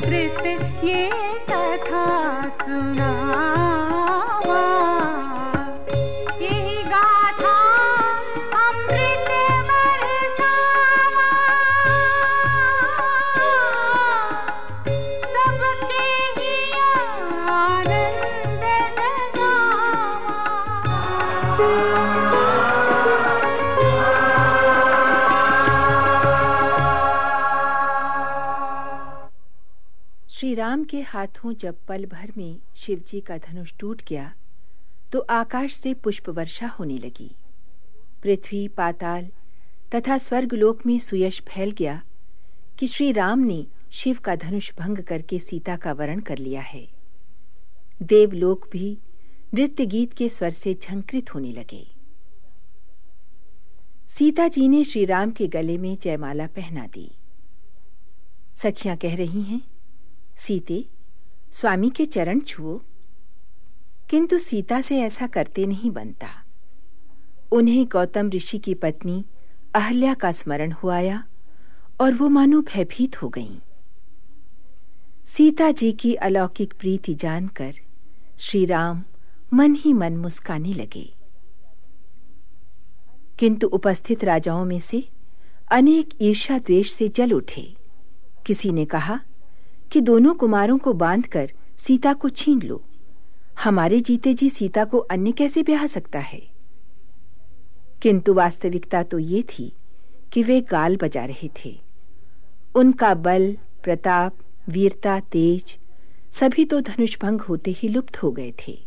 कृष्ण राम के हाथों जब पल भर में शिवजी का धनुष टूट गया तो आकाश से पुष्प वर्षा होने लगी। पृथ्वी, पाताल तथा स्वर्गलोक में सुयश फैल गया कि श्री राम ने शिव का धनुष भंग करके सीता का वरण कर लिया है। देवलोक भी नृत्य गीत के स्वर से झंकृत होने लगे। सीता जी ने श्री राम के गले में जयमाला पहना दी। सखियाँ कह रही हैं सीते, स्वामी के चरण छुओ। किंतु सीता से ऐसा करते नहीं बनता। उन्हें गौतम ऋषि की पत्नी अहल्या का स्मरण हुआया और वो मानो भयभीत हो गईं। सीता जी की अलौकिक प्रीति जानकर श्री राम मन ही मन मुस्काने लगे। किंतु उपस्थित राजाओं में से अनेक ईर्षा द्वेष से जल उठे। किसी ने कहा कि दोनों कुमारों को बांधकर सीता को छीन लो। हमारे जीते जी सीता को अन्य कैसे ब्याह सकता है? किंतु वास्तविकता तो ये थी कि वे गाल बजा रहे थे। उनका बल, प्रताप, वीरता, तेज, सभी तो धनुष भंग होते ही लुप्त हो गए थे।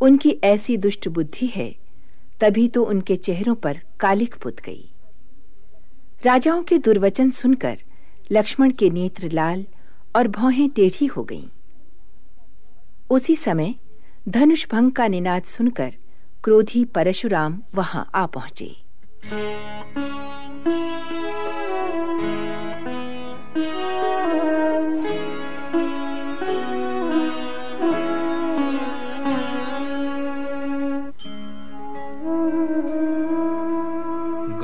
उनकी ऐसी दुष्ट बुद्धि है, तभी तो उनके चेहरों पर कालिक पुत गई। राजाओं के दुर्वचन सुनकर लक्ष्मण के नेत्र लाल और भौहें टेढ़ी हो गईं। उसी समय धनुष भंग का निनाद सुनकर क्रोधी परशुराम वहाँ आ पहुँचे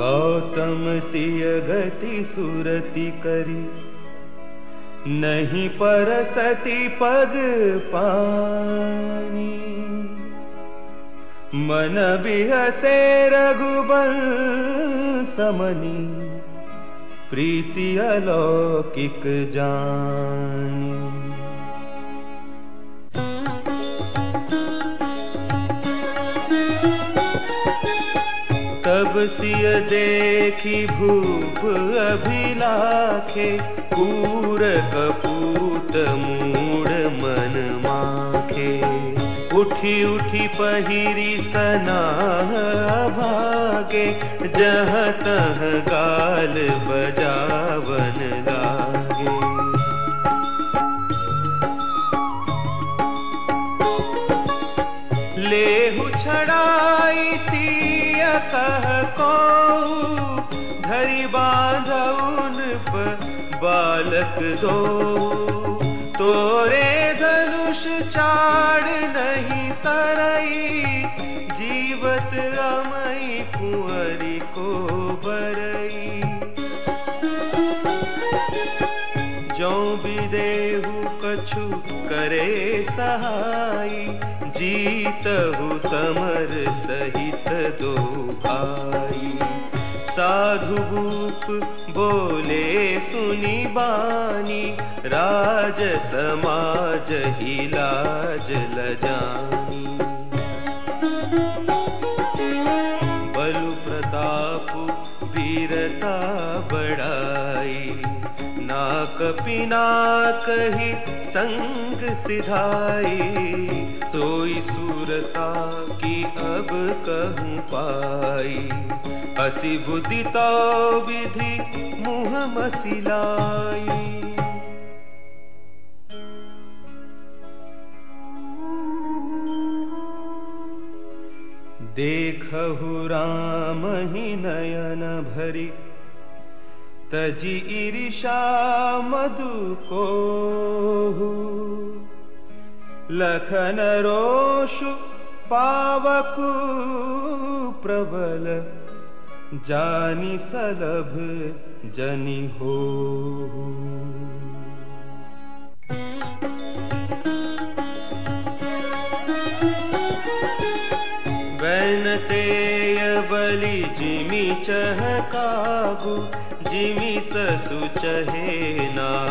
गौतम तिय गति सुरति करी नहीं पर सती पग पानी। मन बिहसे रघुबल समनी। प्रीति अलौकिक जानी सिय देखी भूप अभिलाखे पूर कपूत मूड मन माखे। उठी उठी पहिरी सना भागे जह तह गाल बजावन लागे। लेहु छड़ाई बालक दो। तोरे धनुष चाड़ नहीं सरई, जीवत अमई कुंवरी को बरई। जो भी विदेहु कछु करे सहाई, जीतहु समर सहित दो भाई। साधु भूप बोले सुनी बानी, राज समाज ही लाज लजानी। बलु प्रताप वीरता बड़ाई नाक पिनाक ही संग सिधाई, सोई सूरता अब कहूँ पाई। हसी बुद्धि तो विधि मुँह मसिलाई। देखहु राम ही नयन भरी। तजी ईर्षा मधु को लखन रोषु पावकु प्रबल जानी सलभ जनि हो। वैनतेय बलि जिमि चह कागु जिमि ससु चहे नाग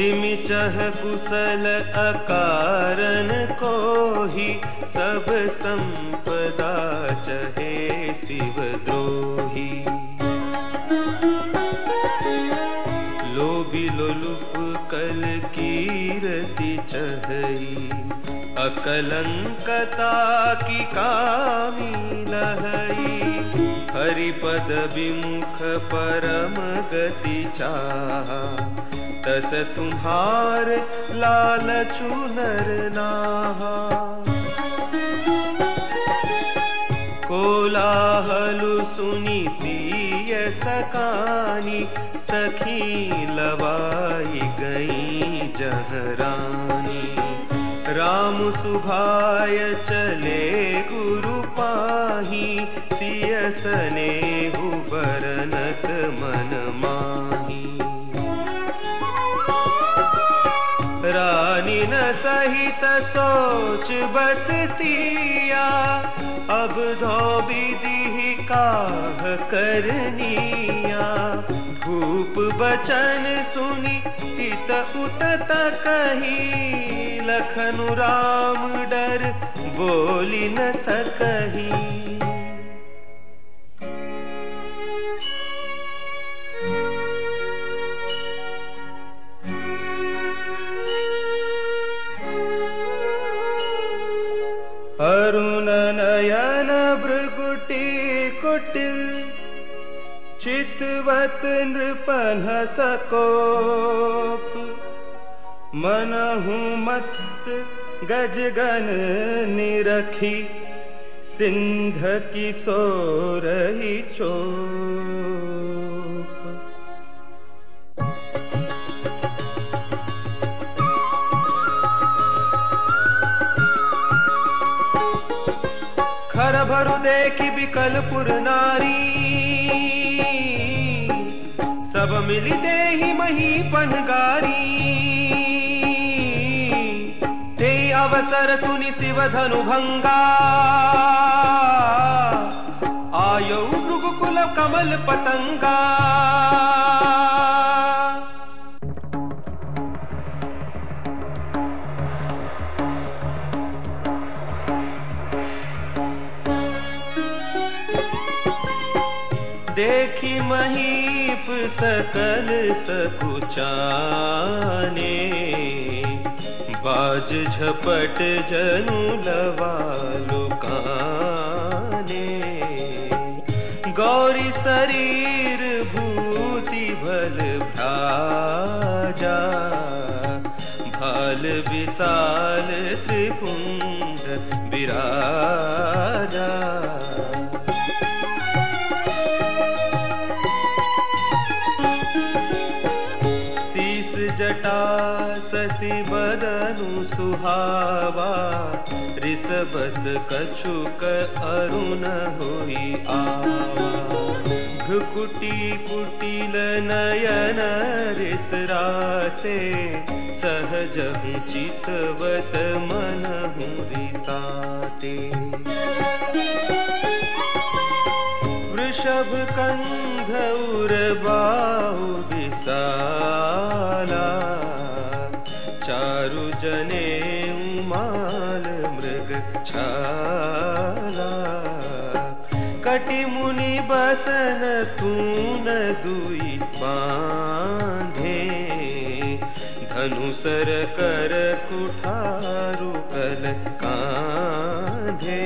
छिमि चह कुशल अकारण को ही सब संपदा चहे शिव द्रोही। लोभी लोलुप कल कीरति चहई अकलंकता की कामी लहई। हरिपद विमुख परम गति चाह। तस तुम्हार लाल चुनर नाहा। कोलाहलु सुनी सिय सकानी, सखी लवाई गई जहरानी राम सुभाय चले गुरु पाही सियसने उबरनत मन माही। रानी न सहित सोच बस सिया, अब धोबी का करनिया। बचन सुनी इत उत कही लखनु राम डर बोली न सकही। अरुण नयन भृगुटी कुटिल चितवत नृपन सकोप मनहु मत गजगन निरखी सिंध की सो रही चो भरु बिकल पुर नारी। सब मिली दे ही मही पनगारी। ते अवसर सुनि शिव धनु भंगा आयो मृगकुल कमल पतंगा। महीप सकल सकुचाने। बाज झपट जनु लवालुकाने गौरी शरीर बदनु सुहावा ऋषबस कछुक अरुण होई आवा। भ्रुकुटी कुटिल नयन रिसराते सहज चितवत मन रिसाते। वृषभ कंध उर्बाहु विशाला जने उमाल मृग छाला। कटि मुनि बसन तून दुई बांधे। धनुसर कर कुठारु कल कांधे